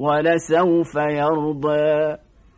ولسوف يرضى.